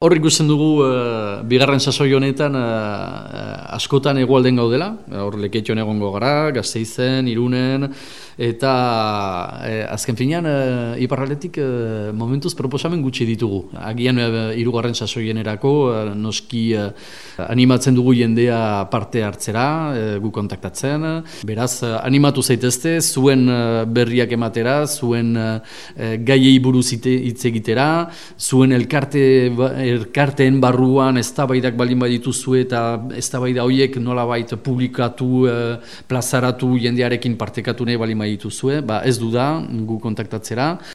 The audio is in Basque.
Hor ikusten dugu, uh, bigarren sasoi honetan uh, askotan egualden gaudela, hor leketxon egongo gara, gazteizen, irunen, eta uh, azken finean, uh, iparraletik uh, momentuz proposamen gutxi ditugu. Agian uh, irugarren sasoien erako, uh, noski uh, animatzen dugu jendea parte hartzera, uh, gu kontaktatzen, beraz animatu zaitezte, zuen berriak ematera, zuen uh, gaiei buruz hitz egitera, zuen elkarte ba, elkarteen barruan eztabaidak balin badituzu eta eztabaida horiek nolabait publikatu, eh, plazaratu jendearekin partekatu nahi balin badituzue, ba ez du da gu kontaktatzera.